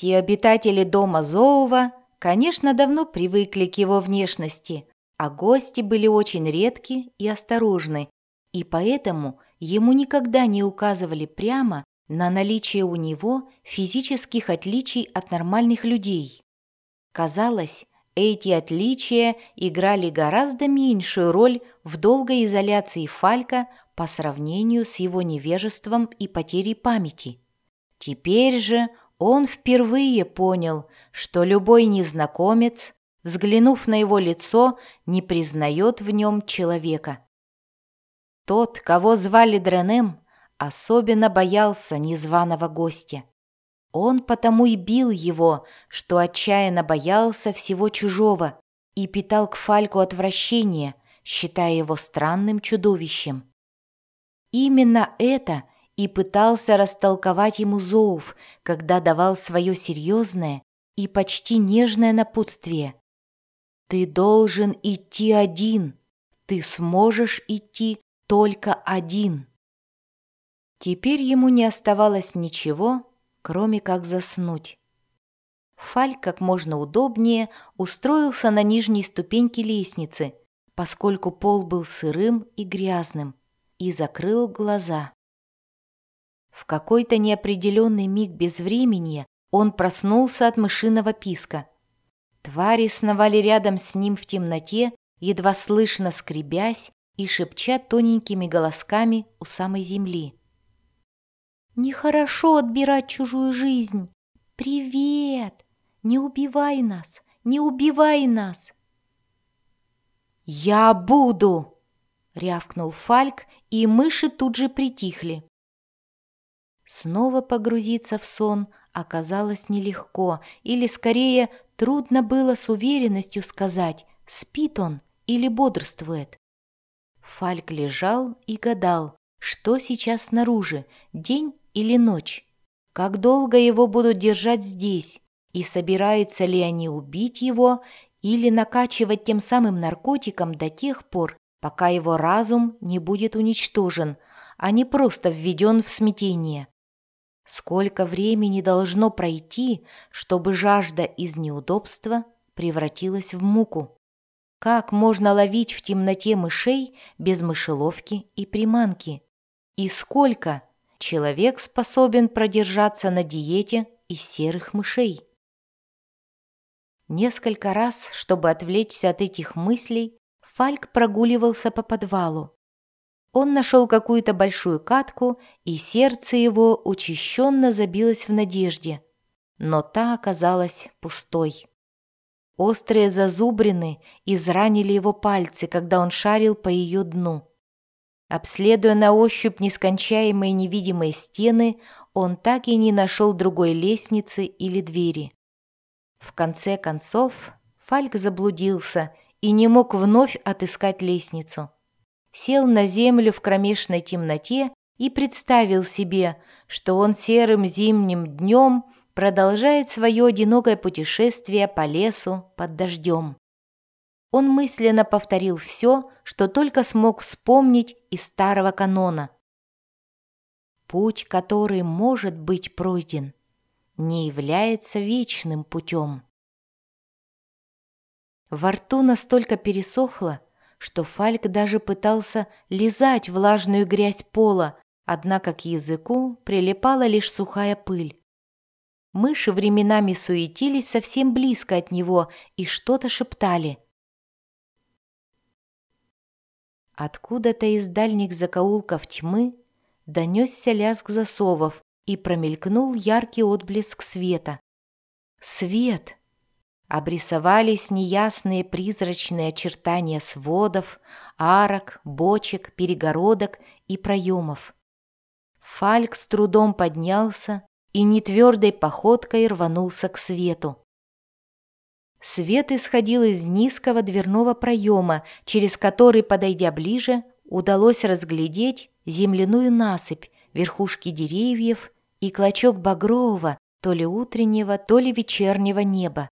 Все обитатели дома Зоува, конечно, давно привыкли к его внешности, а гости были очень редки и осторожны, и поэтому ему никогда не указывали прямо на наличие у него физических отличий от нормальных людей. Казалось, эти отличия играли гораздо меньшую роль в долгой изоляции Фалька по сравнению с его невежеством и потерей памяти. Теперь же он впервые понял, что любой незнакомец, взглянув на его лицо, не признает в нем человека. Тот, кого звали Дренем, особенно боялся незваного гостя. Он потому и бил его, что отчаянно боялся всего чужого и питал к Фальку отвращение, считая его странным чудовищем. Именно это и пытался растолковать ему Зоуф, когда давал свое серьезное и почти нежное напутствие. «Ты должен идти один, ты сможешь идти только один». Теперь ему не оставалось ничего, кроме как заснуть. Фаль как можно удобнее устроился на нижней ступеньке лестницы, поскольку пол был сырым и грязным, и закрыл глаза. В какой-то неопределенный миг безвременья он проснулся от мышиного писка. Твари сновали рядом с ним в темноте, едва слышно скребясь и шепча тоненькими голосками у самой земли. Нехорошо отбирать чужую жизнь. Привет! Не убивай нас! Не убивай нас!» «Я буду!» — рявкнул Фальк, и мыши тут же притихли. Снова погрузиться в сон оказалось нелегко, или, скорее, трудно было с уверенностью сказать, спит он или бодрствует. Фальк лежал и гадал, что сейчас снаружи, день или ночь? Как долго его будут держать здесь? И собираются ли они убить его или накачивать тем самым наркотиком до тех пор, пока его разум не будет уничтожен, а не просто введен в смятение? Сколько времени должно пройти, чтобы жажда из неудобства превратилась в муку? Как можно ловить в темноте мышей без мышеловки и приманки? И сколько, человек способен продержаться на диете из серых мышей. Несколько раз, чтобы отвлечься от этих мыслей, Фальк прогуливался по подвалу. Он нашел какую-то большую катку, и сердце его учащенно забилось в надежде. Но та оказалась пустой. Острые зазубрины изранили его пальцы, когда он шарил по ее дну. Обследуя на ощупь нескончаемые невидимые стены, он так и не нашел другой лестницы или двери. В конце концов, Фальк заблудился и не мог вновь отыскать лестницу. Сел на землю в кромешной темноте и представил себе, что он серым зимним днем продолжает свое одинокое путешествие по лесу под дождем. Он мысленно повторил все, что только смог вспомнить из старого канона. Путь, который может быть пройден, не является вечным путем. Во рту настолько пересохло, что Фальк даже пытался лизать влажную грязь пола, однако к языку прилипала лишь сухая пыль. Мыши временами суетились совсем близко от него и что-то шептали – Откуда-то из дальних закоулков тьмы донесся лязг засовов и промелькнул яркий отблеск света. Свет! Обрисовались неясные призрачные очертания сводов, арок, бочек, перегородок и проемов. Фальк с трудом поднялся и нетвердой походкой рванулся к свету. Свет исходил из низкого дверного проема, через который, подойдя ближе, удалось разглядеть земляную насыпь, верхушки деревьев и клочок багрового, то ли утреннего, то ли вечернего неба.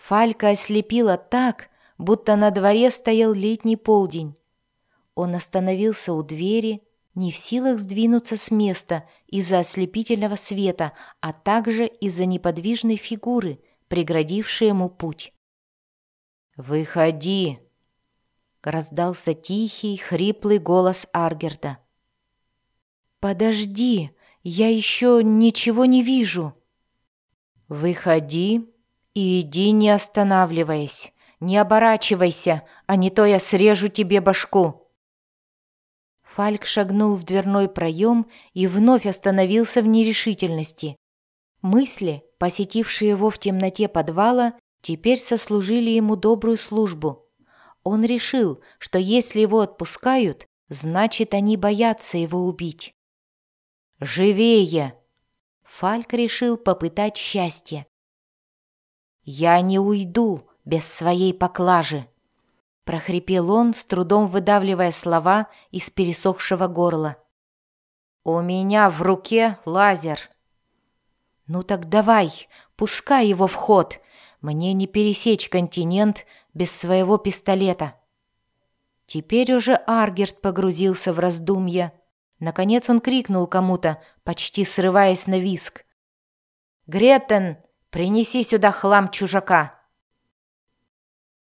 Фалька ослепила так, будто на дворе стоял летний полдень. Он остановился у двери, не в силах сдвинуться с места из-за ослепительного света, а также из-за неподвижной фигуры, преградившей ему путь. «Выходи!» — раздался тихий, хриплый голос Аргерда. «Подожди, я еще ничего не вижу». «Выходи и иди, не останавливаясь. Не оборачивайся, а не то я срежу тебе башку». Фальк шагнул в дверной проем и вновь остановился в нерешительности. Мысли, посетившие его в темноте подвала, теперь сослужили ему добрую службу. Он решил, что если его отпускают, значит, они боятся его убить. «Живее!» Фальк решил попытать счастье. «Я не уйду без своей поклажи!» прохрипел он, с трудом выдавливая слова из пересохшего горла. «У меня в руке лазер». «Ну так давай, пускай его в ход. Мне не пересечь континент без своего пистолета». Теперь уже Аргерт погрузился в раздумья. Наконец он крикнул кому-то, почти срываясь на виск. «Гретен, принеси сюда хлам чужака!»